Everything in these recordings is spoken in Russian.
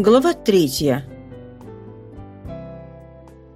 Глава третья.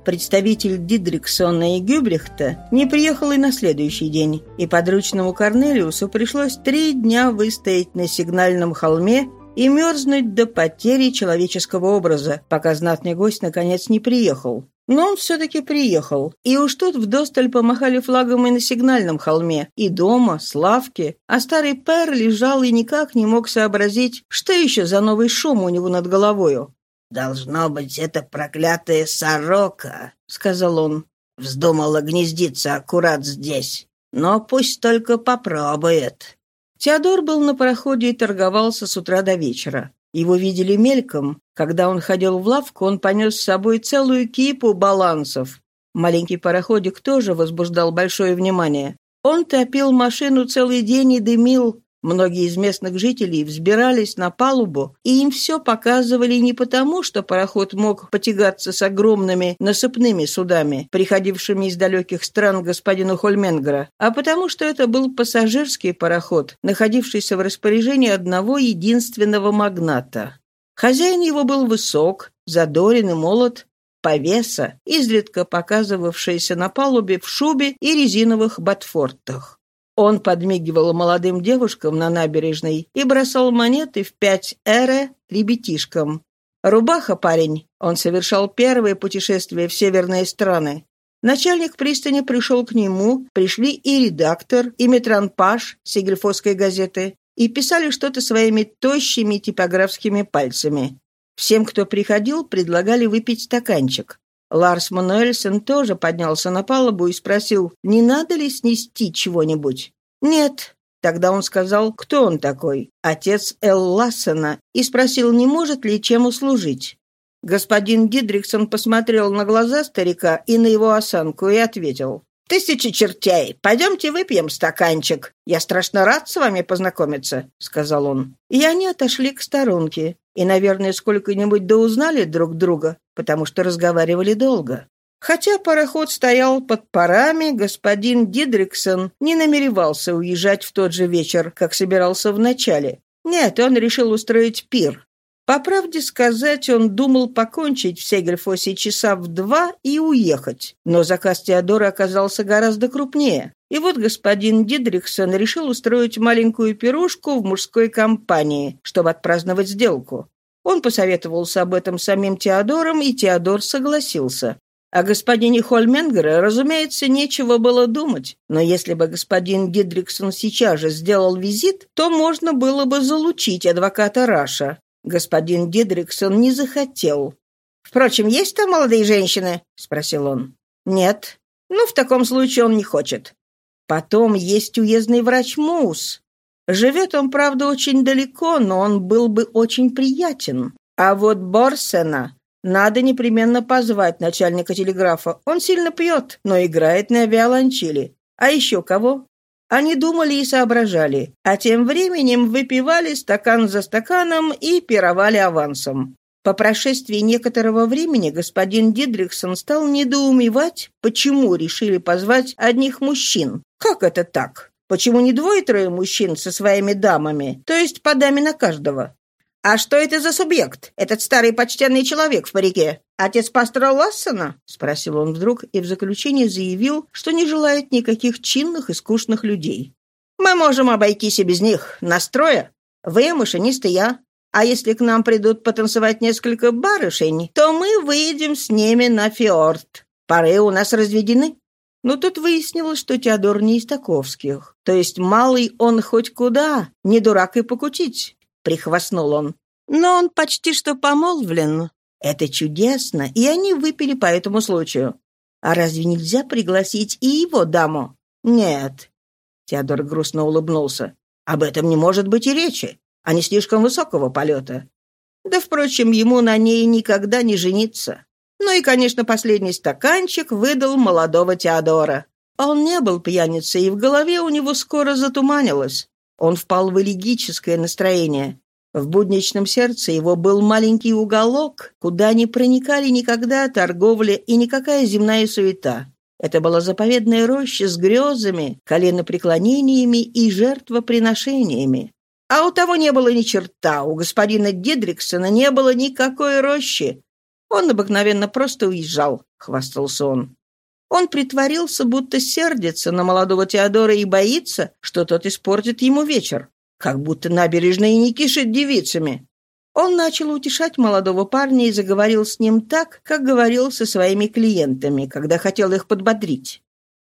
Представитель Дидриксона и Гюбрихта не приехал и на следующий день, и подручному Корнелиусу пришлось три дня выстоять на сигнальном холме и мерзнуть до потери человеческого образа, пока знатный гость наконец не приехал. Но он все-таки приехал, и уж тут вдосталь помахали флагом и на сигнальном холме, и дома, с лавки, а старый пэр лежал и никак не мог сообразить, что еще за новый шум у него над головою. «Должно быть, это проклятая сорока», — сказал он. «Вздумала гнездиться аккурат здесь. Но пусть только попробует». Теодор был на пароходе и торговался с утра до вечера. Его видели мельком. Когда он ходил в лавку, он понес с собой целую кипу балансов. Маленький пароходик тоже возбуждал большое внимание. Он топил машину целый день и дымил. Многие из местных жителей взбирались на палубу, и им все показывали не потому, что пароход мог потягаться с огромными насыпными судами, приходившими из далеких стран господину Хольменгера, а потому что это был пассажирский пароход, находившийся в распоряжении одного единственного магната. Хозяин его был высок, задорен и молод, повеса, изредка показывавшийся на палубе в шубе и резиновых ботфортах. Он подмигивал молодым девушкам на набережной и бросал монеты в пять эре ребятишкам. Рубаха парень, он совершал первое путешествие в северные страны. Начальник пристани пришел к нему, пришли и редактор, и метранпаш Сигельфосской газеты, и писали что-то своими тощими типографскими пальцами. Всем, кто приходил, предлагали выпить стаканчик. Ларс Мануэльсен тоже поднялся на палубу и спросил, не надо ли снести чего-нибудь. «Нет». Тогда он сказал, кто он такой, отец Эл Лассена, и спросил, не может ли чем услужить. Господин Дидриксон посмотрел на глаза старика и на его осанку и ответил, «Тысячи чертей! Пойдемте выпьем стаканчик. Я страшно рад с вами познакомиться», — сказал он. И они отошли к сторонке. И, наверное, сколько-нибудь да узнали друг друга, потому что разговаривали долго. Хотя пароход стоял под парами, господин Дидриксон не намеревался уезжать в тот же вечер, как собирался в начале. Нет, он решил устроить пир. По правде сказать, он думал покончить в Сегельфосе часа в два и уехать. Но заказ Теодора оказался гораздо крупнее. И вот господин Дидриксон решил устроить маленькую пирушку в мужской компании, чтобы отпраздновать сделку. Он посоветовался об этом самим Теодором, и Теодор согласился. О господине Хольменгере, разумеется, нечего было думать, но если бы господин Гидриксон сейчас же сделал визит, то можно было бы залучить адвоката Раша. Господин Дидриксон не захотел. «Впрочем, есть там молодые женщины?» — спросил он. «Нет. Ну, в таком случае он не хочет. Потом есть уездный врач Мус. Живет он, правда, очень далеко, но он был бы очень приятен. А вот Борсена надо непременно позвать начальника телеграфа. Он сильно пьет, но играет на виолончели. А еще кого? Они думали и соображали, а тем временем выпивали стакан за стаканом и пировали авансом. По прошествии некоторого времени господин Дидриксон стал недоумевать, почему решили позвать одних мужчин. Как это так? Почему не двое-трое мужчин со своими дамами, то есть по даме на каждого? «А что это за субъект, этот старый почтенный человек в парике? Отец пастора Лассона?» — спросил он вдруг и в заключение заявил, что не желает никаких чинных и скучных людей. «Мы можем обойтись и без них. Настроя. Вы, машинист и я. А если к нам придут потанцевать несколько барышень, то мы выйдем с ними на фьорд. Пары у нас разведены». Но тут выяснилось, что Теодор не из таковских. То есть малый он хоть куда, не дурак и покутить. — прихвастнул он. «Но он почти что помолвлен. Это чудесно, и они выпили по этому случаю. А разве нельзя пригласить и его даму?» «Нет». Теодор грустно улыбнулся. «Об этом не может быть и речи. Они слишком высокого полета. Да, впрочем, ему на ней никогда не жениться. Ну и, конечно, последний стаканчик выдал молодого Теодора. Он не был пьяницей, и в голове у него скоро затуманилось. Он впал в элегическое настроение. В будничном сердце его был маленький уголок, куда не проникали никогда торговля и никакая земная суета. Это была заповедная роща с грезами, коленопреклонениями и жертвоприношениями. А у того не было ни черта, у господина Дидриксона не было никакой рощи. Он обыкновенно просто уезжал, — хвастался он. Он притворился, будто сердится на молодого Теодора и боится, что тот испортит ему вечер. Как будто набережная не кишит девицами. Он начал утешать молодого парня и заговорил с ним так, как говорил со своими клиентами, когда хотел их подбодрить.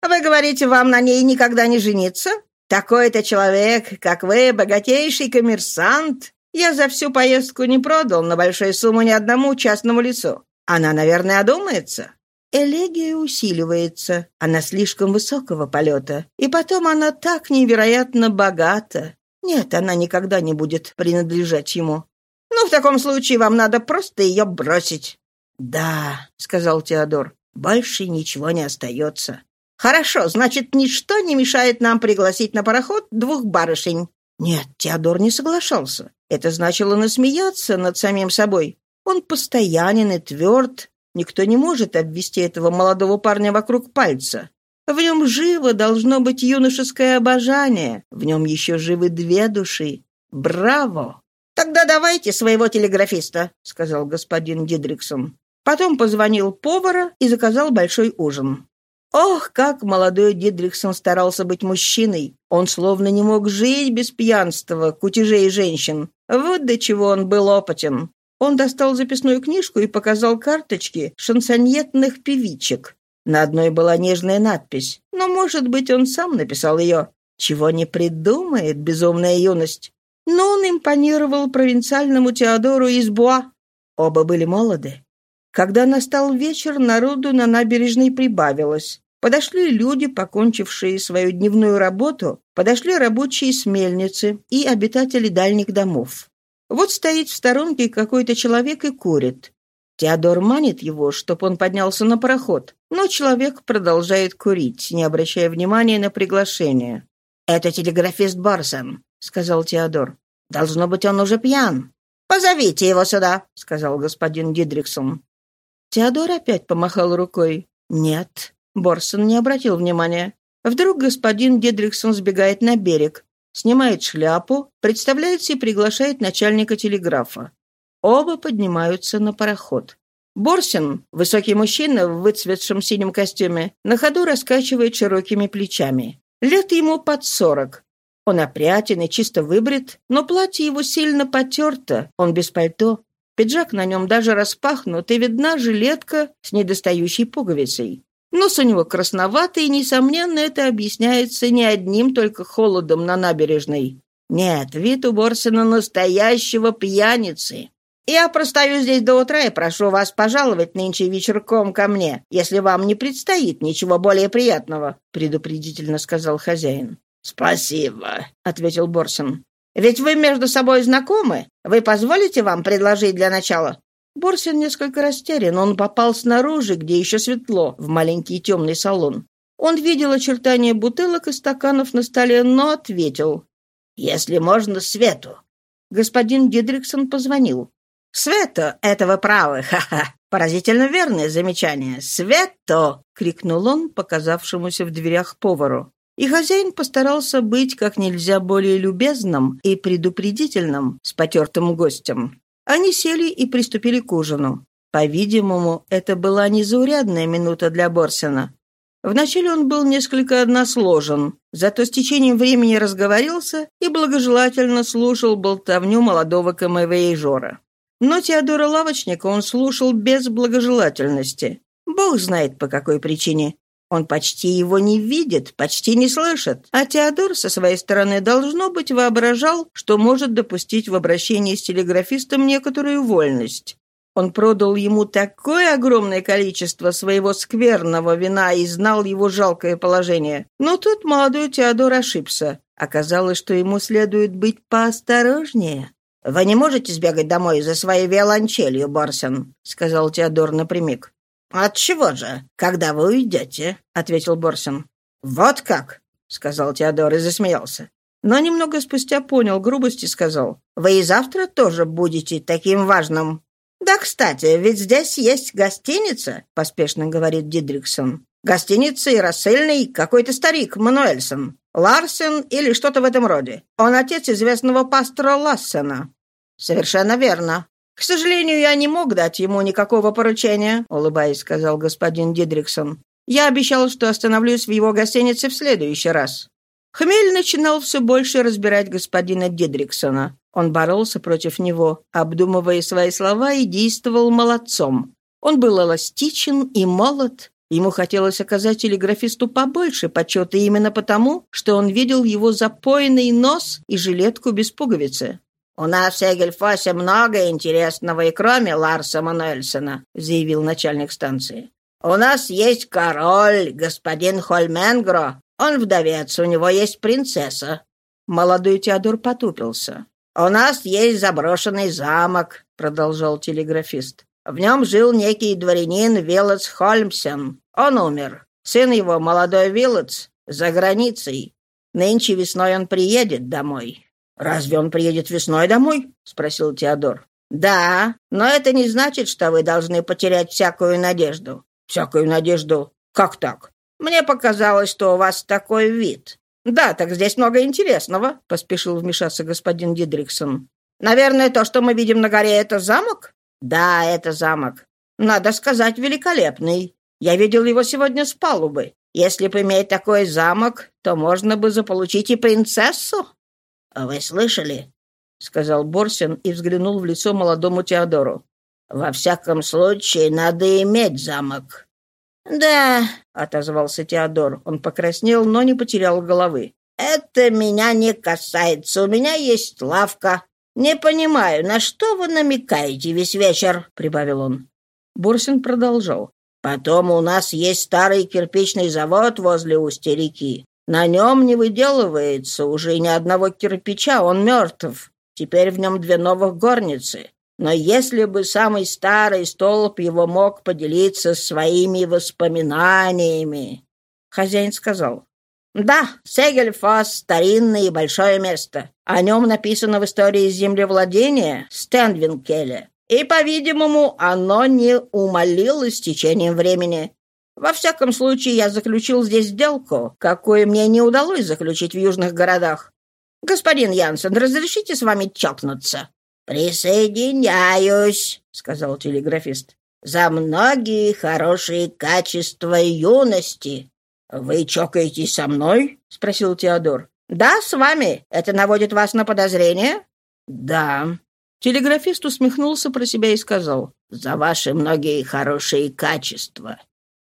«Вы говорите, вам на ней никогда не жениться? Такой-то человек, как вы, богатейший коммерсант. Я за всю поездку не продал на большую сумму ни одному частному лицу. Она, наверное, одумается. Элегия усиливается, она слишком высокого полета, и потом она так невероятно богата. Нет, она никогда не будет принадлежать ему. Ну, в таком случае вам надо просто ее бросить. «Да», — сказал Теодор, — «больше ничего не остается». «Хорошо, значит, ничто не мешает нам пригласить на пароход двух барышень». Нет, Теодор не соглашался. Это значило насмеяться над самим собой. Он постоянен и тверд, Никто не может обвести этого молодого парня вокруг пальца. В нем живо должно быть юношеское обожание. В нем еще живы две души. Браво! «Тогда давайте своего телеграфиста», — сказал господин Дидриксон. Потом позвонил повара и заказал большой ужин. Ох, как молодой Дидриксон старался быть мужчиной. Он словно не мог жить без пьянства, кутежей женщин. Вот до чего он был опытен. Он достал записную книжку и показал карточки шансоньетных певичек. На одной была нежная надпись, но, может быть, он сам написал ее. Чего не придумает безумная юность. Но он импонировал провинциальному Теодору из Буа. Оба были молоды. Когда настал вечер, народу на набережной прибавилось. Подошли люди, покончившие свою дневную работу, подошли рабочие с мельницы и обитатели дальних домов. Вот стоит в сторонке какой-то человек и курит. Теодор манит его, чтоб он поднялся на пароход, но человек продолжает курить, не обращая внимания на приглашение. «Это телеграфист Барсон», — сказал Теодор. «Должно быть, он уже пьян». «Позовите его сюда», — сказал господин Дидриксон. Теодор опять помахал рукой. «Нет». Борсон не обратил внимания. Вдруг господин Дидриксон сбегает на берег снимает шляпу, представляется и приглашает начальника телеграфа. Оба поднимаются на пароход. Борсин, высокий мужчина в выцветшем синем костюме, на ходу раскачивает широкими плечами. Лет ему под сорок. Он опрятен и чисто выбрит, но платье его сильно потерто, он без пальто. Пиджак на нем даже распахнут, и видна жилетка с недостающей пуговицей. Нос у него красноватый, и, несомненно, это объясняется не одним только холодом на набережной. Нет, вид у Борсина настоящего пьяницы. Я простою здесь до утра и прошу вас пожаловать нынче вечерком ко мне, если вам не предстоит ничего более приятного», — предупредительно сказал хозяин. «Спасибо», — ответил Борсин. «Ведь вы между собой знакомы. Вы позволите вам предложить для начала?» Борсин несколько растерян. Он попал снаружи, где еще светло, в маленький темный салон. Он видел очертания бутылок и стаканов на столе, но ответил. «Если можно, Свету». Господин Дидриксон позвонил. «Свету, этого правы, ха-ха! Поразительно верное замечание. Свету!» — крикнул он, показавшемуся в дверях повару. И хозяин постарался быть как нельзя более любезным и предупредительным с потертым гостем. Они сели и приступили к ужину. По-видимому, это была незаурядная минута для Борсена. Вначале он был несколько односложен, зато с течением времени разговорился и благожелательно слушал болтовню молодого камевеежора. Но Теодора Лавочника он слушал без благожелательности. Бог знает, по какой причине. Он почти его не видит, почти не слышит. А Теодор, со своей стороны, должно быть, воображал, что может допустить в обращении с телеграфистом некоторую вольность. Он продал ему такое огромное количество своего скверного вина и знал его жалкое положение. Но тут молодой Теодор ошибся. Оказалось, что ему следует быть поосторожнее. «Вы не можете сбегать домой за своей виолончелью, Барсон», — сказал Теодор напрямик. «От чего же? Когда вы уйдете?» — ответил Борсин. «Вот как!» — сказал Теодор и засмеялся. Но немного спустя понял грубость и сказал. «Вы и завтра тоже будете таким важным». «Да, кстати, ведь здесь есть гостиница», — поспешно говорит Дидриксон. Гостиница и рассыльный какой-то старик, Мануэльсон. Ларсен или что-то в этом роде. Он отец известного пастора Лассена». «Совершенно верно. К сожалению, я не мог дать ему никакого поручения», — улыбаясь, сказал господин Дидриксон. «Я обещал, что остановлюсь в его гостинице в следующий раз». Хмель начинал все больше разбирать господина Дидриксона. Он боролся против него, обдумывая свои слова и действовал молодцом. Он был эластичен и молод. Ему хотелось оказать телеграфисту побольше почета именно потому, что он видел его запойный нос и жилетку без пуговицы. «У нас в Сегельфосе много интересного, и кроме Ларса Мануэльсона», — заявил начальник станции. «У нас есть король, господин Хольменгро. Он вдовец, у него есть принцесса». Молодой Теодор потупился. «У нас есть заброшенный замок», — продолжал телеграфист. «В нем жил некий дворянин Виллец Хольмсен. Он умер. Сын его, молодой Виллец, за границей. Нынче весной он приедет домой». «Разве он приедет весной домой?» — спросил Теодор. «Да, но это не значит, что вы должны потерять всякую надежду». «Всякую надежду? Как так?» «Мне показалось, что у вас такой вид. «Да, так здесь много интересного», — поспешил вмешаться господин Дидриксон. «Наверное, то, что мы видим на горе, это замок?» «Да, это замок. Надо сказать, великолепный. Я видел его сегодня с палубы. Если бы иметь такой замок, то можно бы заполучить и принцессу». «Вы слышали?» — сказал Борсин и взглянул в лицо молодому Теодору. «Во всяком случае, надо иметь замок. «Да», — отозвался Теодор. Он покраснел, но не потерял головы. «Это меня не касается. У меня есть лавка. Не понимаю, на что вы намекаете весь вечер?» — прибавил он. Борсин продолжал. «Потом у нас есть старый кирпичный завод возле устья реки. На нем не выделывается уже ни одного кирпича, он мертв. Теперь в нем две новых горницы. Но если бы самый старый столб его мог поделиться своими воспоминаниями... Хозяин сказал, «Да, Сегельфос — старинное и большое место. О нем написано в истории землевладения Стенвинкеля. И, по-видимому, оно не умолилось с течением времени. Во всяком случае, я заключил здесь сделку, какую мне не удалось заключить в южных городах. Господин Янсен, разрешите с вами чокнуться?» «Присоединяюсь», — сказал телеграфист, — «за многие хорошие качества юности». «Вы чокаетесь со мной?» — спросил Теодор. «Да, с вами. Это наводит вас на подозрение?» «Да». Телеграфист усмехнулся про себя и сказал, «За ваши многие хорошие качества».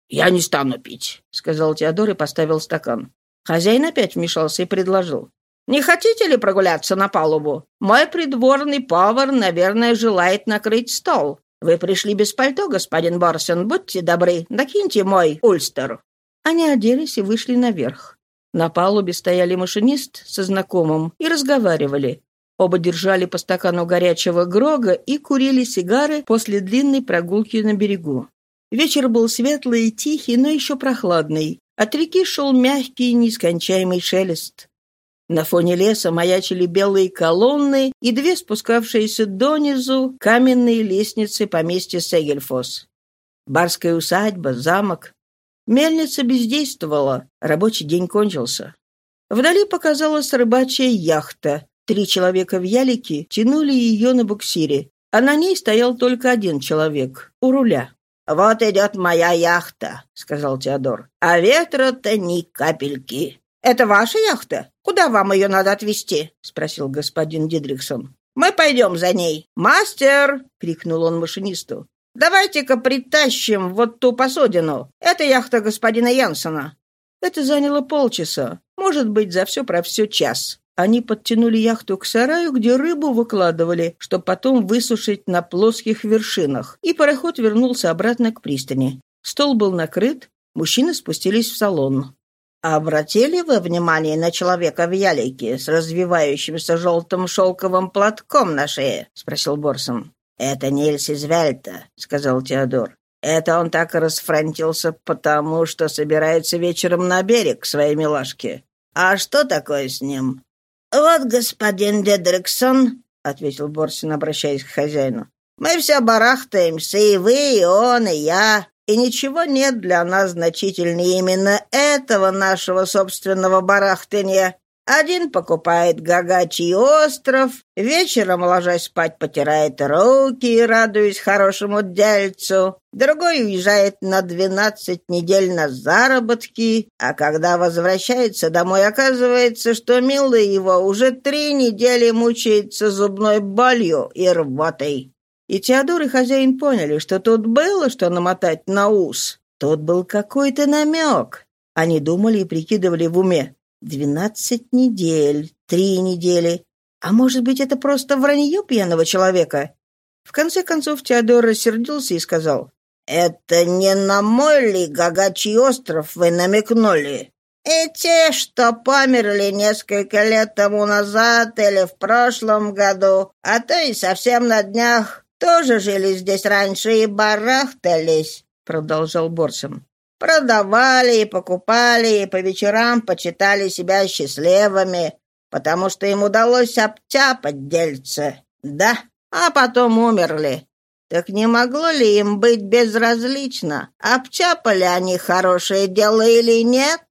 «Я не стану пить», — сказал Теодор и поставил стакан. Хозяин опять вмешался и предложил. Не хотите ли прогуляться на палубу? Мой придворный повар, наверное, желает накрыть стол. Вы пришли без пальто, господин Борсон. Будьте добры, накиньте мой ульстер». Они оделись и вышли наверх. На палубе стояли машинист со знакомым и разговаривали. Оба держали по стакану горячего грога и курили сигары после длинной прогулки на берегу. Вечер был светлый и тихий, но еще прохладный. От реки шел мягкий, нескончаемый шелест. На фоне леса маячили белые колонны и две спускавшиеся донизу каменные лестницы поместья Сегельфос. Барская усадьба, замок. Мельница бездействовала, рабочий день кончился. Вдали показалась рыбачья яхта. Три человека в ялике тянули ее на буксире, а на ней стоял только один человек, у руля. «Вот идет моя яхта», — сказал Теодор. «А ветра-то ни капельки». «Это ваша яхта? Куда вам ее надо отвезти?» — спросил господин Дидриксон. «Мы пойдем за ней». «Мастер!» — крикнул он машинисту. «Давайте-ка притащим вот ту посудину. Это яхта господина Янсона». Это заняло полчаса, может быть, за все про все час. Они подтянули яхту к сараю, где рыбу выкладывали, чтобы потом высушить на плоских вершинах, и пароход вернулся обратно к пристани. Стол был накрыт, мужчины спустились в салон. «Обратили вы внимание на человека в ялике с развивающимся желтым шелковым платком на шее?» — спросил Борсон. «Это Нильс из Вельта», — сказал Теодор. «Это он так расфронтился, потому что собирается вечером на берег к своей милашке. А что такое с ним?» «Вот господин Дедриксон», — ответил Борсин, обращаясь к хозяину. «Мы все барахтаемся, и вы, и он, и я. И ничего нет для нас значительнее именно этого нашего собственного барахтания. Один покупает гагачий остров, вечером, ложась спать, потирает руки, радуясь хорошему дельцу. Другой уезжает на двенадцать недель на заработки, а когда возвращается домой, оказывается, что милый его уже три недели мучается зубной болью и рвотой. И Теодор и хозяин поняли, что тут было что намотать на ус. Тут был какой-то намек. Они думали и прикидывали в уме. Двенадцать недель, три недели. А может быть, это просто вранье пьяного человека? В конце концов, Теодор рассердился и сказал, «Это не на мой ли гагачий остров вы намекнули? И те, что померли несколько лет тому назад или в прошлом году, а то и совсем на днях, тоже жили здесь раньше и барахтались», — продолжал Борсом. Продавали и покупали, и по вечерам почитали себя счастливыми, потому что им удалось обтяпать дельце. Да, а потом умерли. Так не могло ли им быть безразлично, обчапали они хорошее дело или нет?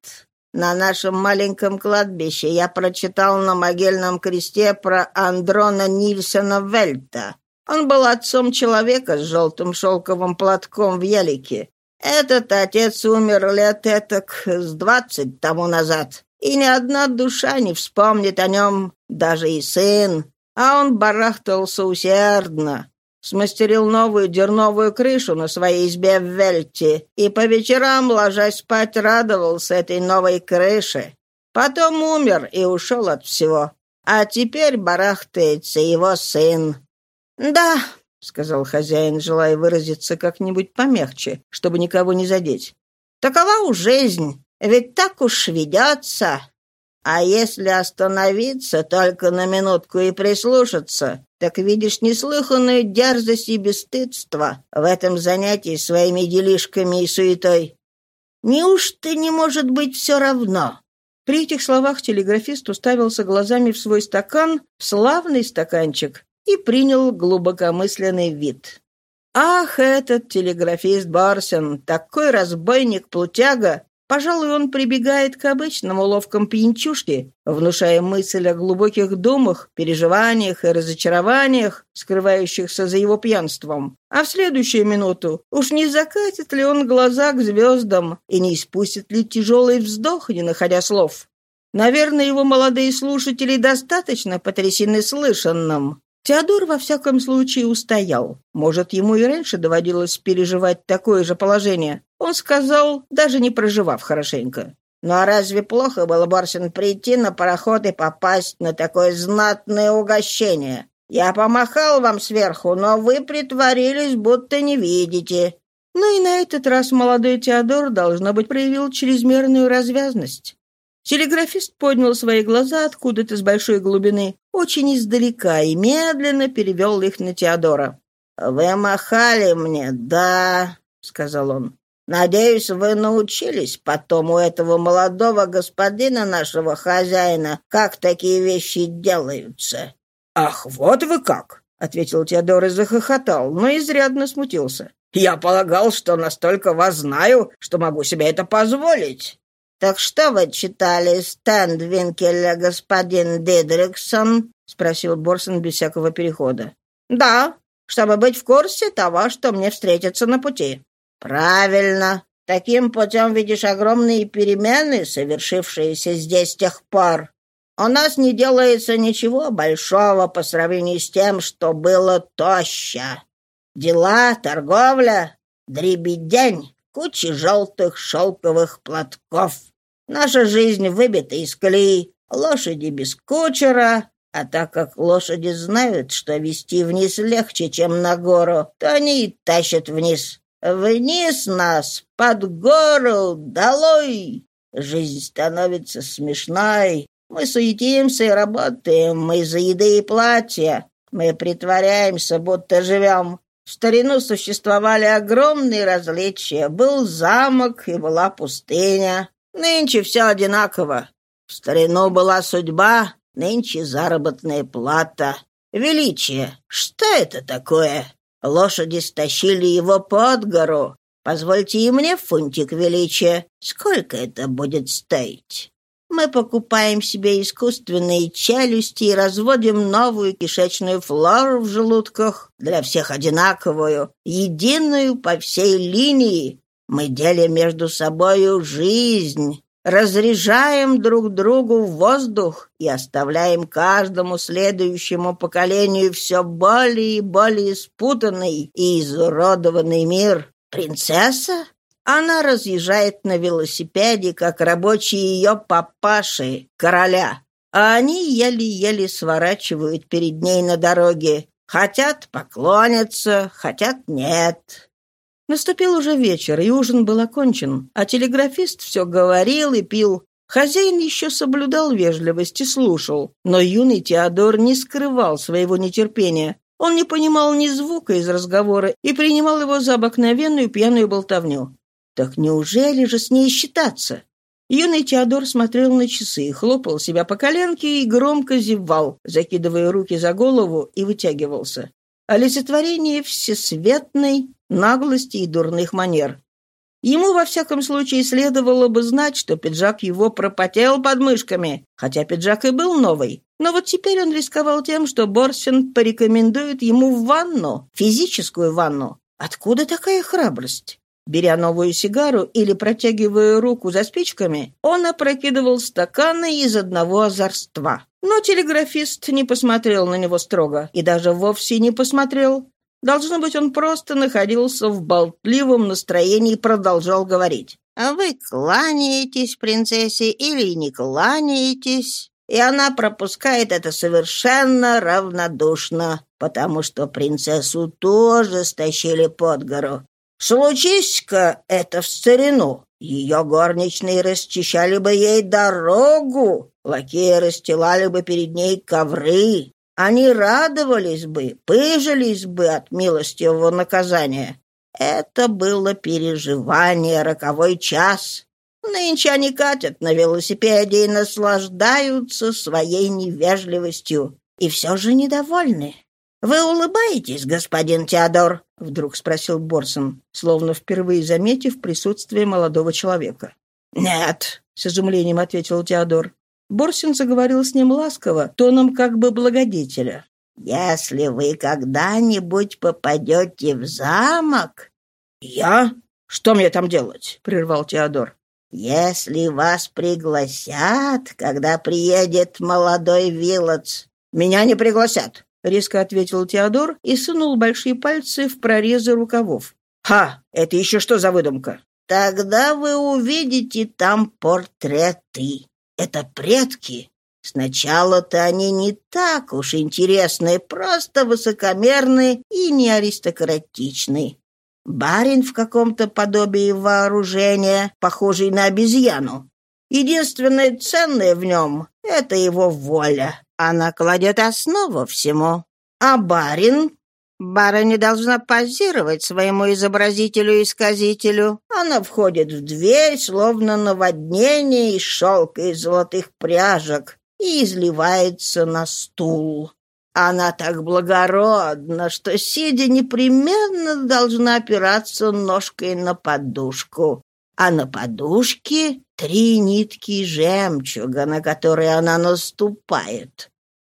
На нашем маленьком кладбище я прочитал на могильном кресте про Андрона Нильсона Вельта. Он был отцом человека с желтым шелковым платком в ялике. Этот отец умер лет этак с двадцать тому назад, и ни одна душа не вспомнит о нем, даже и сын. А он барахтался усердно, смастерил новую дерновую крышу на своей избе в Вельте и по вечерам, ложась спать, радовался этой новой крыше. Потом умер и ушел от всего. А теперь барахтается его сын. Да, — сказал хозяин, желая выразиться как-нибудь помягче, чтобы никого не задеть. «Такова уж жизнь, ведь так уж ведется. А если остановиться только на минутку и прислушаться, так видишь неслыханную дерзость и бесстыдство в этом занятии своими делишками и суетой. Неужто не может быть все равно?» При этих словах телеграфист уставился глазами в свой стакан, славный стаканчик, и принял глубокомысленный вид. «Ах, этот телеграфист Барсен, такой разбойник-плутяга! Пожалуй, он прибегает к обычным уловкам пьянчушки, внушая мысль о глубоких думах, переживаниях и разочарованиях, скрывающихся за его пьянством. А в следующую минуту уж не закатит ли он глаза к звездам и не испустит ли тяжелый вздох, не находя слов? Наверное, его молодые слушатели достаточно потрясены слышанным. Теодор, во всяком случае, устоял. Может, ему и раньше доводилось переживать такое же положение. Он сказал, даже не проживав хорошенько. «Ну а разве плохо было, Барсин, прийти на пароход и попасть на такое знатное угощение? Я помахал вам сверху, но вы притворились, будто не видите». Ну и на этот раз молодой Теодор, должно быть, проявил чрезмерную развязность. Телеграфист поднял свои глаза откуда-то с большой глубины, очень издалека, и медленно перевел их на Теодора. «Вы махали мне, да?» — сказал он. «Надеюсь, вы научились потом у этого молодого господина нашего хозяина, как такие вещи делаются». «Ах, вот вы как!» — ответил Теодор и захохотал, но изрядно смутился. «Я полагал, что настолько вас знаю, что могу себе это позволить». «Так что вы читали Стэндвинкеля, господин Дидриксон?» — спросил Борсон без всякого перехода. «Да, чтобы быть в курсе того, что мне встретится на пути». «Правильно. Таким путем видишь огромные перемены, совершившиеся здесь с тех пор. У нас не делается ничего большого по сравнению с тем, что было тоща. Дела, торговля, дребедень, куча желтых шелковых платков». Наша жизнь выбита из колеи, лошади без кучера, а так как лошади знают, что вести вниз легче, чем на гору, то они и тащат вниз. Вниз нас, под гору, долой! Жизнь становится смешной. Мы суетимся и работаем, мы за еды и платья. Мы притворяемся, будто живем. В старину существовали огромные различия. Был замок и была пустыня. Нынче все одинаково. В старину была судьба, нынче заработная плата. Величие. Что это такое? Лошади стащили его под гору. Позвольте и мне фунтик величия. Сколько это будет стоить? Мы покупаем себе искусственные челюсти и разводим новую кишечную флору в желудках, для всех одинаковую, единую по всей линии. Мы делим между собою жизнь, разряжаем друг другу воздух и оставляем каждому следующему поколению все более и более спутанный и изуродованный мир. Принцесса? Она разъезжает на велосипеде, как рабочие ее папаши, короля. А они еле-еле сворачивают перед ней на дороге. Хотят поклониться, хотят нет. Наступил уже вечер, и ужин был окончен, а телеграфист все говорил и пил. Хозяин еще соблюдал вежливость и слушал, но юный Теодор не скрывал своего нетерпения. Он не понимал ни звука из разговора и принимал его за обыкновенную пьяную болтовню. Так неужели же с ней считаться? Юный Теодор смотрел на часы, хлопал себя по коленке и громко зевал, закидывая руки за голову и вытягивался. Олицетворение всесветной наглости и дурных манер. Ему, во всяком случае, следовало бы знать, что пиджак его пропотел под мышками, хотя пиджак и был новый. Но вот теперь он рисковал тем, что Борсин порекомендует ему в ванну, физическую ванну. Откуда такая храбрость? Беря новую сигару или протягивая руку за спичками, он опрокидывал стаканы из одного озорства. Но телеграфист не посмотрел на него строго и даже вовсе не посмотрел. Должно быть, он просто находился в болтливом настроении и продолжал говорить. «А вы кланяетесь принцессе или не кланяетесь?» И она пропускает это совершенно равнодушно, потому что принцессу тоже стащили под гору. Случись-ка это в старину, ее горничные расчищали бы ей дорогу, лакеи расстилали бы перед ней ковры. Они радовались бы, пыжились бы от милостивого наказания. Это было переживание, роковой час. Нынче они катят на велосипеде и наслаждаются своей невежливостью. И все же недовольны. «Вы улыбаетесь, господин Теодор?» — вдруг спросил Борсон, словно впервые заметив присутствие молодого человека. «Нет», — с изумлением ответил Теодор. Борсин заговорил с ним ласково, тоном как бы благодетеля. «Если вы когда-нибудь попадете в замок...» «Я? Что мне там делать?» — прервал Теодор. «Если вас пригласят, когда приедет молодой Вилотс...» «Меня не пригласят. — резко ответил Теодор и сунул большие пальцы в прорезы рукавов. «Ха! Это еще что за выдумка?» «Тогда вы увидите там портреты. Это предки. Сначала-то они не так уж интересны, просто высокомерны и не аристократичны. Барин в каком-то подобии вооружения, похожий на обезьяну. Единственное ценное в нем — это его воля. Она кладет основу всему. А барин? Барыня должна позировать своему изобразителю-исказителю. Она входит в дверь, словно наводнение из шелка и золотых пряжек, и изливается на стул. Она так благородна, что, сидя, непременно должна опираться ножкой на подушку. А на подушке три нитки жемчуга, на которые она наступает.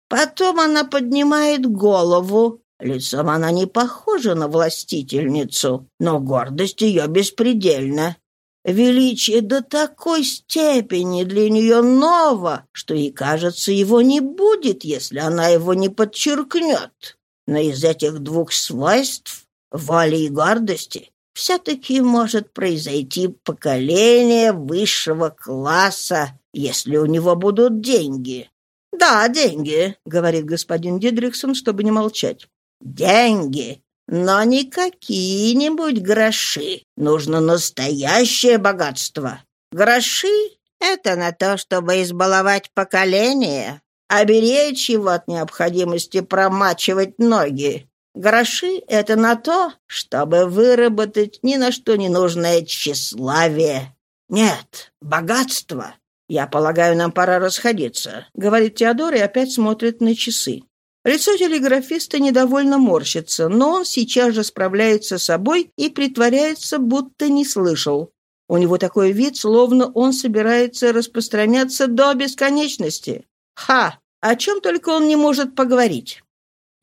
Потом она поднимает голову. Лицом она не похожа на властительницу, но гордость ее беспредельна. Величие до такой степени для нее ново, что ей кажется, его не будет, если она его не подчеркнет. Но из этих двух свойств, воли и гордости, все-таки может произойти поколение высшего класса, если у него будут деньги. «Да, деньги», — говорит господин Дидрихсон, чтобы не молчать. «Деньги, но не какие-нибудь гроши. Нужно настоящее богатство. Гроши — это на то, чтобы избаловать поколение, оберечь его от необходимости промачивать ноги. Гроши — это на то, чтобы выработать ни на что не нужное тщеславие. Нет, богатство. Я полагаю, нам пора расходиться, — говорит Теодор и опять смотрит на часы. Лицо телеграфиста недовольно морщится, но он сейчас же справляется с собой и притворяется, будто не слышал. У него такой вид, словно он собирается распространяться до бесконечности. Ха! О чем только он не может поговорить.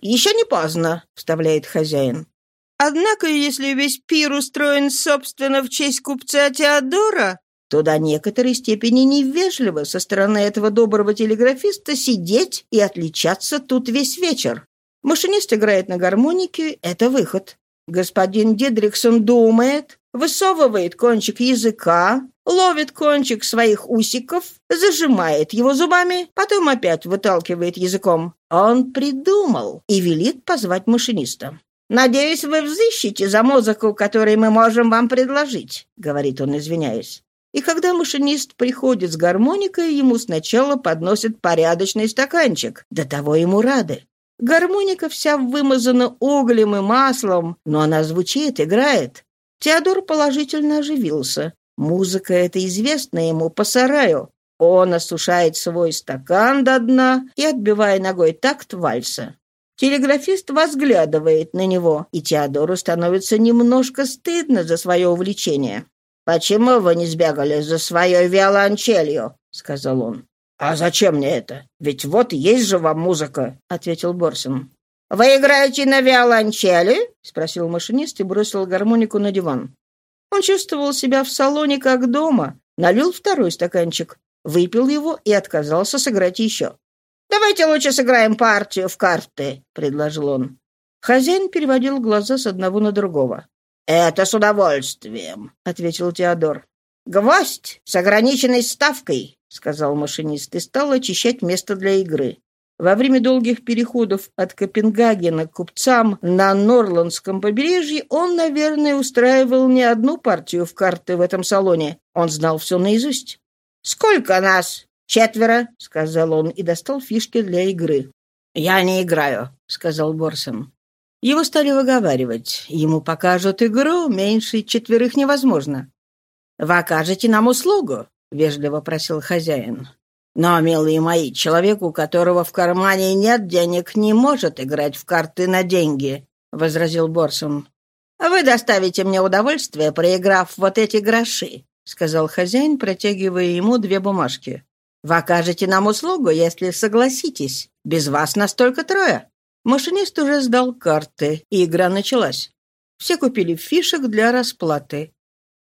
«Еще не поздно», — вставляет хозяин. «Однако, если весь пир устроен, собственно, в честь купца Теодора, то до некоторой степени невежливо со стороны этого доброго телеграфиста сидеть и отличаться тут весь вечер. Машинист играет на гармонике — это выход. Господин Дидриксон думает, высовывает кончик языка, ловит кончик своих усиков, зажимает его зубами, потом опять выталкивает языком. Он придумал и велит позвать машиниста. «Надеюсь, вы взыщете за музыку, которую мы можем вам предложить», — говорит он, извиняясь. И когда машинист приходит с гармоникой, ему сначала подносят порядочный стаканчик. До того ему рады. Гармоника вся вымазана углем и маслом, но она звучит, играет. Теодор положительно оживился. Музыка эта известна ему по сараю. Он осушает свой стакан до дна и, отбивая ногой такт вальса. Телеграфист возглядывает на него, и Теодору становится немножко стыдно за свое увлечение. «Почему вы не сбегали за своей виолончелью?» — сказал он. «А зачем мне это? Ведь вот есть же вам музыка», — ответил Борсин. «Вы играете на виолончели?» — спросил машинист и бросил гармонику на диван. Он чувствовал себя в салоне как дома, налил второй стаканчик, выпил его и отказался сыграть еще. «Давайте лучше сыграем партию в карты», — предложил он. Хозяин переводил глаза с одного на другого. «Это с удовольствием», — ответил Теодор. «Гвоздь с ограниченной ставкой», — сказал машинист и стал очищать место для игры. Во время долгих переходов от Копенгагена к купцам на Норландском побережье он, наверное, устраивал не одну партию в карты в этом салоне. Он знал все наизусть. «Сколько нас?» «Четверо», — сказал он и достал фишки для игры. «Я не играю», — сказал Борсон. Его стали выговаривать. Ему покажут игру, меньше четверых невозможно. «Вы окажете нам услугу?» — вежливо просил хозяин. «Но, милые мои, человек, у которого в кармане нет денег, не может играть в карты на деньги», — возразил Борсон. «Вы доставите мне удовольствие, проиграв вот эти гроши», — сказал хозяин, протягивая ему две бумажки. «Вы окажете нам услугу, если согласитесь. Без вас настолько трое». Машинист уже сдал карты, и игра началась. Все купили фишек для расплаты.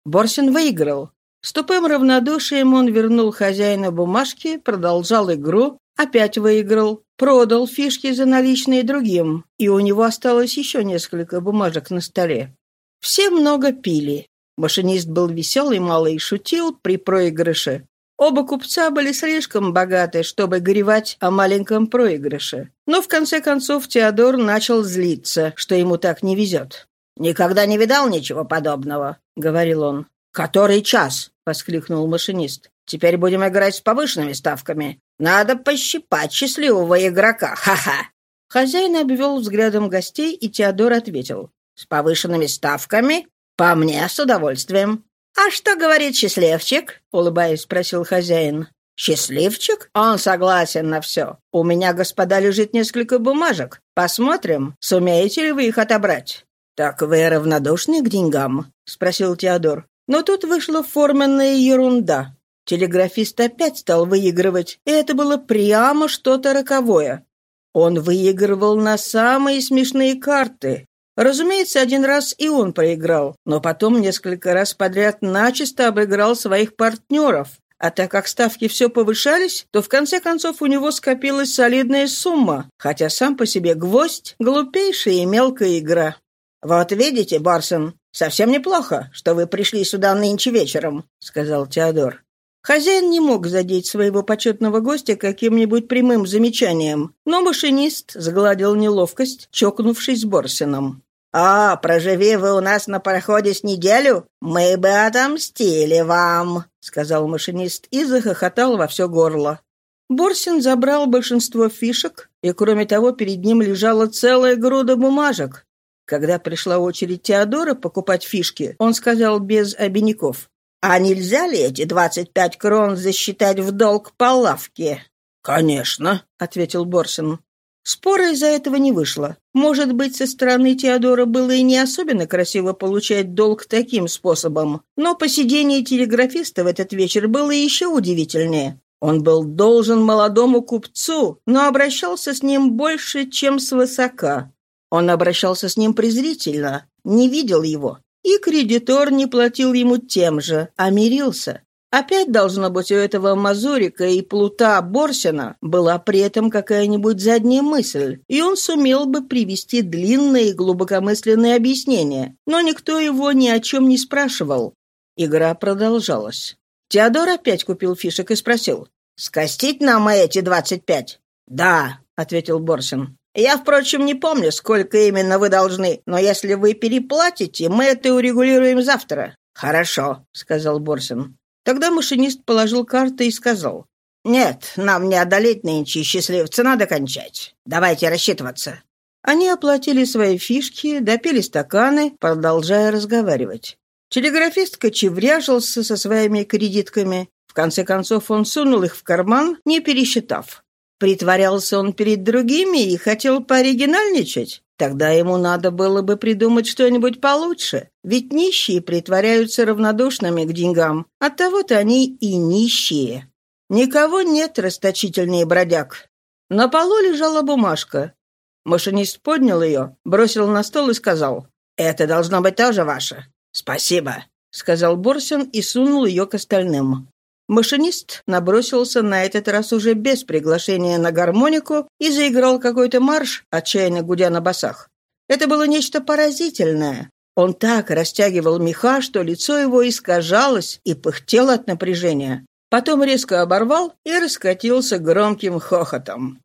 Борсин выиграл. С тупым равнодушием он вернул хозяина бумажки, продолжал игру, опять выиграл, продал фишки за наличные другим, и у него осталось еще несколько бумажек на столе. Все много пили. Машинист был веселый, малый и шутил при проигрыше. Оба купца были слишком богаты, чтобы горевать о маленьком проигрыше. Но в конце концов Теодор начал злиться, что ему так не везет. «Никогда не видал ничего подобного», — говорил он. «Который час?» — воскликнул машинист. «Теперь будем играть с повышенными ставками. Надо пощипать счастливого игрока. Ха-ха!» Хозяин обвел взглядом гостей, и Теодор ответил. «С повышенными ставками? По мне, с удовольствием. «А что говорит счастливчик?» — улыбаясь, спросил хозяин. «Счастливчик? Он согласен на все. У меня, господа, лежит несколько бумажек. Посмотрим, сумеете ли вы их отобрать». «Так вы равнодушны к деньгам?» — спросил Теодор. Но тут вышла форменная ерунда. Телеграфист опять стал выигрывать, и это было прямо что-то роковое. Он выигрывал на самые смешные карты, Разумеется, один раз и он проиграл, но потом несколько раз подряд начисто обыграл своих партнеров. А так как ставки все повышались, то в конце концов у него скопилась солидная сумма, хотя сам по себе гвоздь — глупейшая и мелкая игра. «Вот видите, Барсон, совсем неплохо, что вы пришли сюда нынче вечером», — сказал Теодор. Хозяин не мог задеть своего почетного гостя каким-нибудь прямым замечанием, но машинист сгладил неловкость, чокнувшись с Борсином. «А, проживи вы у нас на пароходе с неделю, мы бы отомстили вам», — сказал машинист и захохотал во все горло. Борсин забрал большинство фишек, и, кроме того, перед ним лежала целая груда бумажек. Когда пришла очередь Теодора покупать фишки, он сказал без обиняков. «А нельзя ли эти двадцать пять крон засчитать в долг по лавке?» «Конечно», — ответил Борсин. Спора из-за этого не вышло. Может быть, со стороны Теодора было и не особенно красиво получать долг таким способом, но посидение телеграфиста в этот вечер было еще удивительнее. Он был должен молодому купцу, но обращался с ним больше, чем свысока. Он обращался с ним презрительно, не видел его. И кредитор не платил ему тем же, а мирился. Опять, должно быть, у этого Мазурика и Плута Борсина была при этом какая-нибудь задняя мысль, и он сумел бы привести длинное и глубокомысленное объяснение, но никто его ни о чем не спрашивал. Игра продолжалась. Теодор опять купил фишек и спросил. «Скостить нам эти двадцать пять?» «Да», — ответил Борсин. «Я, впрочем, не помню, сколько именно вы должны, но если вы переплатите, мы это урегулируем завтра». «Хорошо», — сказал Борсин. Тогда машинист положил карты и сказал. «Нет, нам не одолеть нынче счастливца, надо кончать. Давайте рассчитываться». Они оплатили свои фишки, допили стаканы, продолжая разговаривать. Телеграфист кочевряжился со своими кредитками. В конце концов он сунул их в карман, не пересчитав. Притворялся он перед другими и хотел пооригинальничать. Тогда ему надо было бы придумать что-нибудь получше, ведь нищие притворяются равнодушными к деньгам, оттого-то они и нищие. Никого нет, расточительнее бродяг. На полу лежала бумажка. Машинист поднял ее, бросил на стол и сказал, «Это должно быть тоже ваше». «Спасибо», — сказал Борсин и сунул ее к остальным. Машинист набросился на этот раз уже без приглашения на гармонику и заиграл какой-то марш, отчаянно гудя на басах. Это было нечто поразительное. Он так растягивал меха, что лицо его искажалось и пыхтело от напряжения. Потом резко оборвал и раскатился громким хохотом.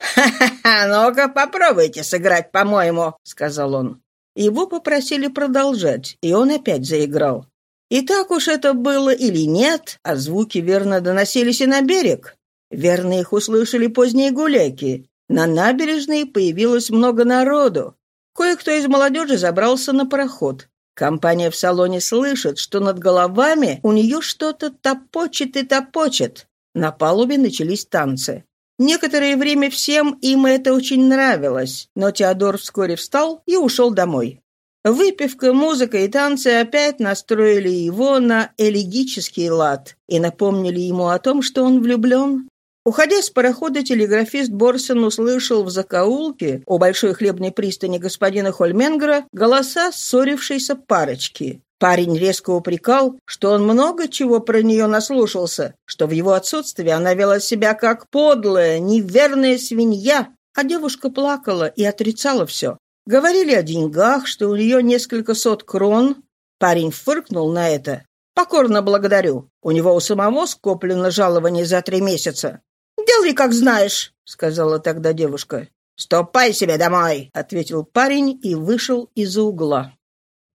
«Ха-ха-ха, ну-ка попробуйте сыграть, по-моему», — сказал он. Его попросили продолжать, и он опять заиграл. И так уж это было или нет, а звуки верно доносились и на берег. Верно их услышали поздние гуляки. На набережной появилось много народу. Кое-кто из молодежи забрался на пароход. Компания в салоне слышит, что над головами у нее что-то топочет и топочет. На палубе начались танцы. Некоторое время всем им это очень нравилось, но Теодор вскоре встал и ушел домой. Выпивка, музыка и танцы опять настроили его на элегический лад и напомнили ему о том, что он влюблен. Уходя с парохода, телеграфист Борсен услышал в закоулке у большой хлебной пристани господина Хольменгера голоса ссорившейся парочки. Парень резко упрекал, что он много чего про нее наслушался, что в его отсутствие она вела себя как подлая, неверная свинья, а девушка плакала и отрицала все. Говорили о деньгах, что у нее несколько сот крон. Парень фыркнул на это. «Покорно благодарю. У него у самого скоплено жалование за три месяца». «Делай, как знаешь», — сказала тогда девушка. «Ступай себе домой», — ответил парень и вышел из-за угла.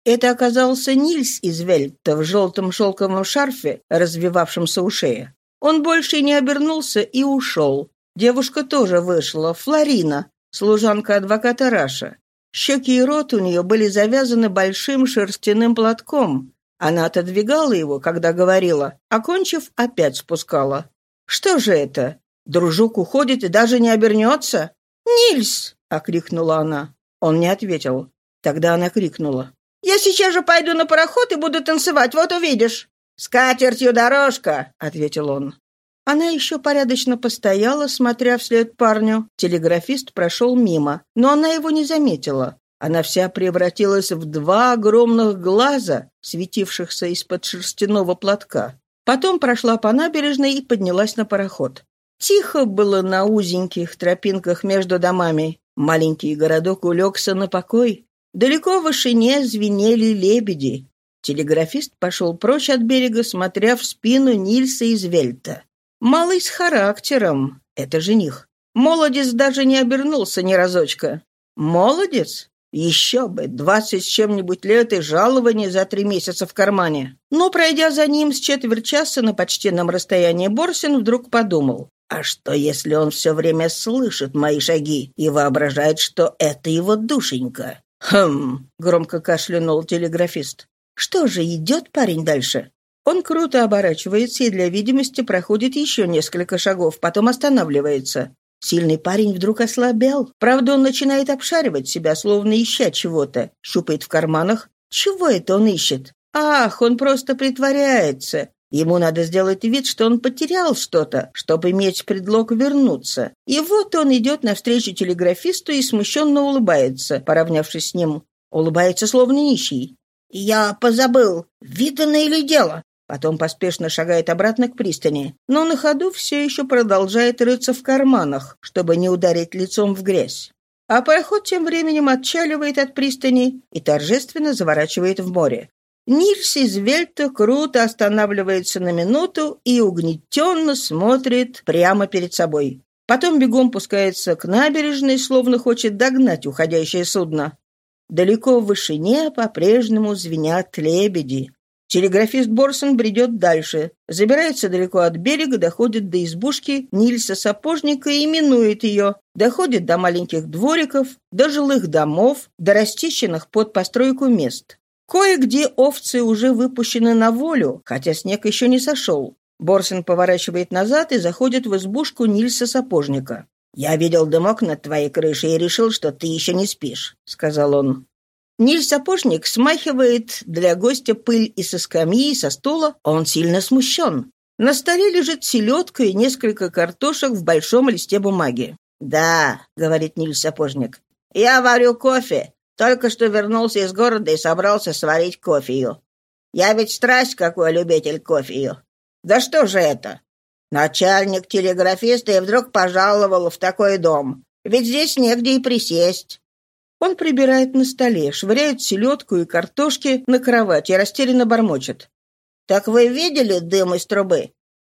Это оказался Нильс из Вельта в желтом шелковом шарфе, развивавшемся у шеи. Он больше не обернулся и ушел. Девушка тоже вышла, Флорина, служанка адвоката Раша. Щеки и рот у нее были завязаны большим шерстяным платком. Она отодвигала его, когда говорила, окончив, опять спускала. «Что же это? Дружок уходит и даже не обернется?» «Нильс!» — окрикнула она. Он не ответил. Тогда она крикнула. «Я сейчас же пойду на пароход и буду танцевать, вот увидишь!» «С катертью дорожка!» — ответил он. Она еще порядочно постояла, смотря вслед парню. Телеграфист прошел мимо, но она его не заметила. Она вся превратилась в два огромных глаза, светившихся из-под шерстяного платка. Потом прошла по набережной и поднялась на пароход. Тихо было на узеньких тропинках между домами. Маленький городок улегся на покой. Далеко в вышине звенели лебеди. Телеграфист пошел прочь от берега, смотря в спину Нильса из Вельта. Малый с характером. Это жених. Молодец даже не обернулся ни разочка. Молодец? Еще бы, двадцать с чем-нибудь лет и жалование за три месяца в кармане. Но, пройдя за ним с четверть часа на почтенном расстоянии, Борсин вдруг подумал. А что, если он все время слышит мои шаги и воображает, что это его душенька? «Хм!» — громко кашлянул телеграфист. «Что же, идет парень дальше?» Он круто оборачивается и для видимости проходит еще несколько шагов, потом останавливается. Сильный парень вдруг ослабел. Правда, он начинает обшаривать себя, словно ища чего-то. Щупает в карманах. Чего это он ищет? Ах, он просто притворяется. Ему надо сделать вид, что он потерял что-то, чтобы иметь предлог вернуться. И вот он идет навстречу телеграфисту и смущенно улыбается, поравнявшись с ним. Улыбается, словно нищий. «Я позабыл, видано ли дело?» Потом поспешно шагает обратно к пристани, но на ходу все еще продолжает рыться в карманах, чтобы не ударить лицом в грязь. А пароход тем временем отчаливает от пристани и торжественно заворачивает в море. Нильс из Вельта круто останавливается на минуту и угнетенно смотрит прямо перед собой. Потом бегом пускается к набережной, словно хочет догнать уходящее судно. Далеко в вышине по-прежнему звенят лебеди. Телеграфист Борсон бредет дальше, забирается далеко от берега, доходит до избушки Нильса Сапожника и минует ее, доходит до маленьких двориков, до жилых домов, до расчищенных под постройку мест. Кое-где овцы уже выпущены на волю, хотя снег еще не сошел. Борсен поворачивает назад и заходит в избушку Нильса Сапожника. «Я видел дымок над твоей крышей и решил, что ты еще не спишь», — сказал он. Нильс Сапожник смахивает для гостя пыль и со скамьи, и со стула. Он сильно смущен. На столе лежит селедка и несколько картошек в большом листе бумаги. «Да», — говорит Нильс Сапожник, — «я варю кофе. Только что вернулся из города и собрался сварить кофею. Я ведь страсть какой любитель кофею. Да что же это? Начальник телеграфиста и вдруг пожаловал в такой дом. Ведь здесь негде и присесть. Он прибирает на столе, швыряет селедку и картошки на кровать и растерянно бормочет. «Так вы видели дым из трубы?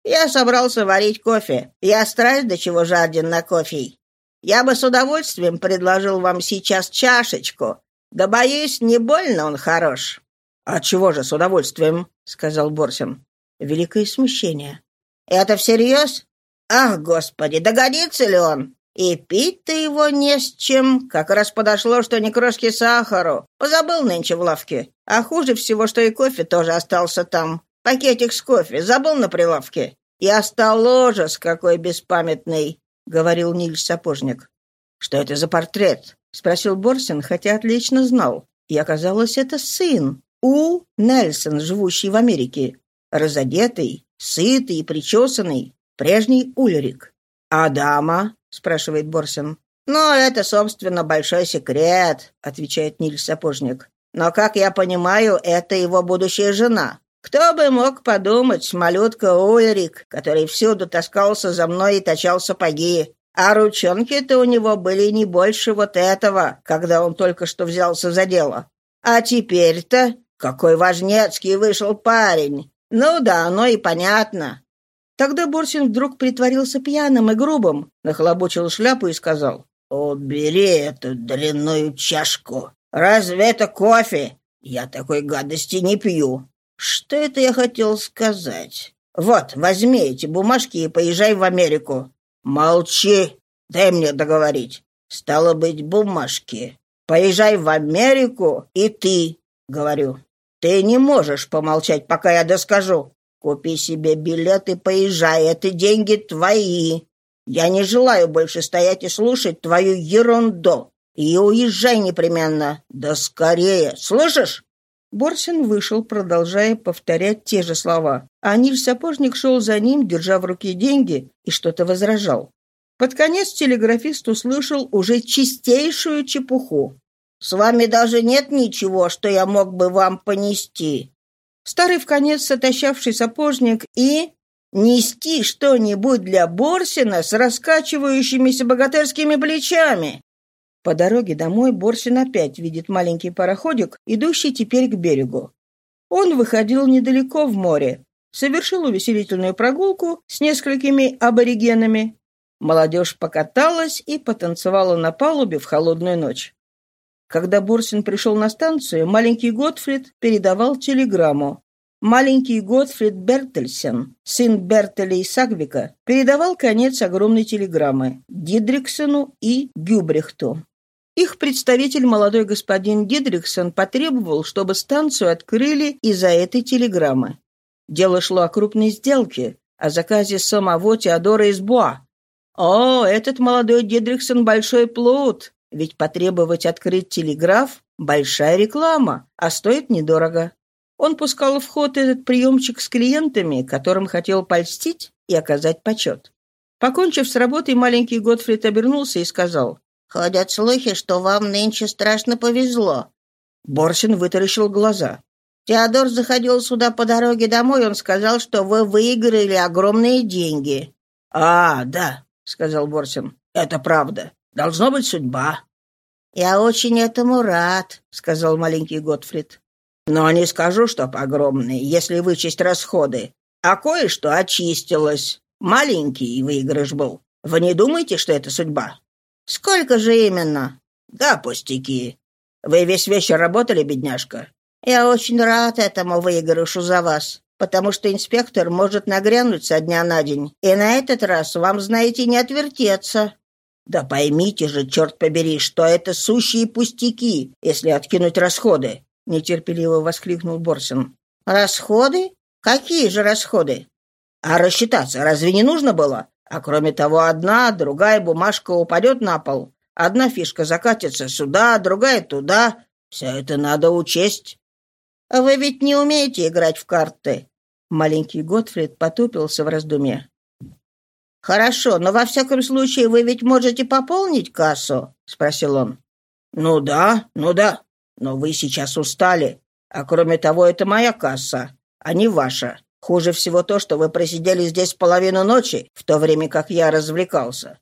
Я собрался варить кофе. Я страсть до чего жаден на кофе. Я бы с удовольствием предложил вам сейчас чашечку. Да, боюсь, не больно он хорош». «А чего же с удовольствием?» — сказал Борсин. Великое смущение. «Это всерьез? Ах, господи, догодится ли он? И пить-то его не с чем. Как раз подошло, что не крошки сахару. Позабыл нынче в лавке. А хуже всего, что и кофе тоже остался там. Пакетик с кофе забыл на прилавке. И осталось какой беспамятный. — говорил Нильс Сапожник. «Что это за портрет?» — спросил Борсин, хотя отлично знал. И оказалось, это сын. У. Нельсон, живущий в Америке. Разодетый, сытый и причесанный. Прежний Ульрик. «А дама?» — спрашивает Борсин. «Ну, это, собственно, большой секрет», — отвечает Нильс Сапожник. «Но, как я понимаю, это его будущая жена. Кто бы мог подумать, малютка Ульрик, который всюду таскался за мной и точал сапоги. А ручонки-то у него были не больше вот этого, когда он только что взялся за дело. А теперь-то какой важнецкий вышел парень. Ну да, оно и понятно. Тогда Борсин вдруг притворился пьяным и грубым, нахлобучил шляпу и сказал, «Убери эту длинную чашку. Разве это кофе? Я такой гадости не пью. Что это я хотел сказать? Вот, возьми эти бумажки и поезжай в Америку. Молчи. Дай мне договорить. Стало быть, бумажки. Поезжай в Америку и ты, говорю. Ты не можешь помолчать, пока я доскажу. Купи себе билет и поезжай, это деньги твои. Я не желаю больше стоять и слушать твою ерунду. И уезжай непременно. Да скорее, слышишь? Борсин вышел, продолжая повторять те же слова, а Ниль-сапожник шел за ним, держа в руке деньги, и что-то возражал. Под конец телеграфист услышал уже чистейшую чепуху. «С вами даже нет ничего, что я мог бы вам понести». Старый в конец сотощавший сапожник и... Нести что-нибудь для Борсина с раскачивающимися богатырскими плечами. По дороге домой Борсин опять видит маленький пароходик, идущий теперь к берегу. Он выходил недалеко в море, совершил увеселительную прогулку с несколькими аборигенами. Молодежь покаталась и потанцевала на палубе в холодную ночь. Когда Борсин пришел на станцию, маленький Готфрид передавал телеграмму. Маленький Готфрид Бертельсен, сын Бертеля и Сагвика, передавал конец огромной телеграммы Дидриксену и Гюбрехту. Их представитель, молодой господин Дидриксон, потребовал, чтобы станцию открыли из-за этой телеграммы. Дело шло о крупной сделке, о заказе самого Теодора из Буа. О, этот молодой Дидрихсон большой плут, ведь потребовать открыть телеграф – большая реклама, а стоит недорого. Он пускал в ход этот приемчик с клиентами, которым хотел польстить и оказать почет. Покончив с работой, маленький Готфрид обернулся и сказал, «Ходят слухи, что вам нынче страшно повезло». Борсин вытаращил глаза. «Теодор заходил сюда по дороге домой, он сказал, что вы выиграли огромные деньги». «А, да», — сказал Борсин, — «это правда. Должно быть судьба». «Я очень этому рад», — сказал маленький Готфрид. «Но не скажу, чтоб огромные, если вычесть расходы. А кое-что очистилось. Маленький выигрыш был. Вы не думаете, что это судьба?» «Сколько же именно?» «Да, пустяки. Вы весь вечер работали, бедняжка?» «Я очень рад этому выигрышу за вас, потому что инспектор может нагрянуть со дня на день, и на этот раз вам, знаете, не отвертеться». Да поймите же, черт побери, что это сущие пустяки, если откинуть расходы, нетерпеливо воскликнул Борсин. Расходы? Какие же расходы? А рассчитаться разве не нужно было? А кроме того, одна, другая бумажка упадет на пол. Одна фишка закатится сюда, другая туда. Все это надо учесть. Вы ведь не умеете играть в карты. Маленький Готфрид потупился в раздумье. «Хорошо, но во всяком случае вы ведь можете пополнить кассу?» — спросил он. «Ну да, ну да. Но вы сейчас устали. А кроме того, это моя касса, а не ваша. Хуже всего то, что вы просидели здесь половину ночи, в то время как я развлекался».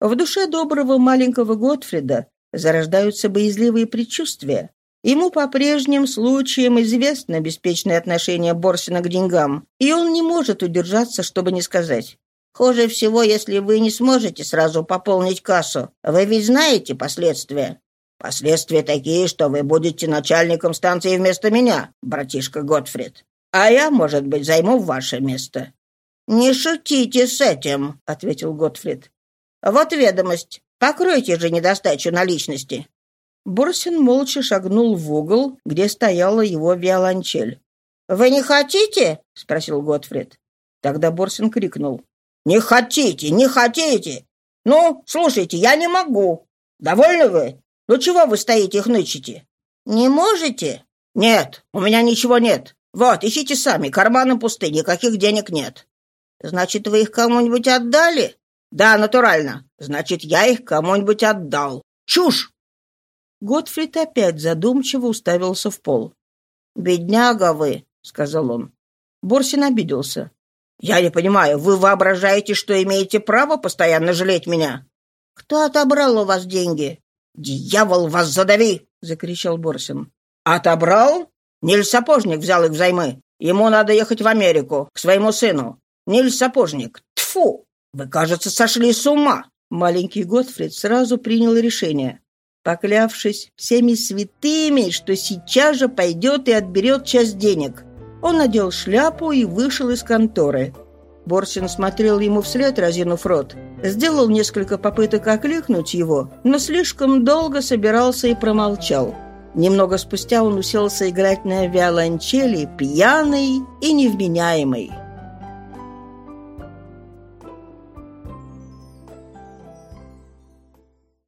В душе доброго маленького Готфрида зарождаются боязливые предчувствия. Ему по прежним случаям известно беспечное отношение Борсина к деньгам, и он не может удержаться, чтобы не сказать. Хуже всего, если вы не сможете сразу пополнить кассу. Вы ведь знаете последствия. Последствия такие, что вы будете начальником станции вместо меня, братишка Готфрид. А я, может быть, займу ваше место. Не шутите с этим, ответил Готфрид. Вот ведомость. Покройте же недостачу наличности. Борсин молча шагнул в угол, где стояла его виолончель. «Вы не хотите?» — спросил Готфрид. Тогда Борсин крикнул. «Не хотите, не хотите! Ну, слушайте, я не могу. Довольны вы? Ну чего вы стоите и хнычете?» «Не можете?» «Нет, у меня ничего нет. Вот, ищите сами, карманы пусты, никаких денег нет». «Значит, вы их кому-нибудь отдали?» «Да, натурально. Значит, я их кому-нибудь отдал. Чушь!» Готфрид опять задумчиво уставился в пол. «Бедняга вы», — сказал он. Борсин обиделся. «Я не понимаю, вы воображаете, что имеете право постоянно жалеть меня?» «Кто отобрал у вас деньги?» «Дьявол, вас задави!» — закричал Борсин. «Отобрал? Ниль Сапожник взял их взаймы. Ему надо ехать в Америку, к своему сыну. Ниль Сапожник. Тфу! Вы, кажется, сошли с ума!» Маленький Готфрид сразу принял решение. Поклявшись всеми святыми, что сейчас же пойдет и отберет часть денег, он надел шляпу и вышел из конторы. Борсин смотрел ему вслед, разинув рот. Сделал несколько попыток окликнуть его, но слишком долго собирался и промолчал. Немного спустя он уселся играть на виолончели, пьяный и невменяемый.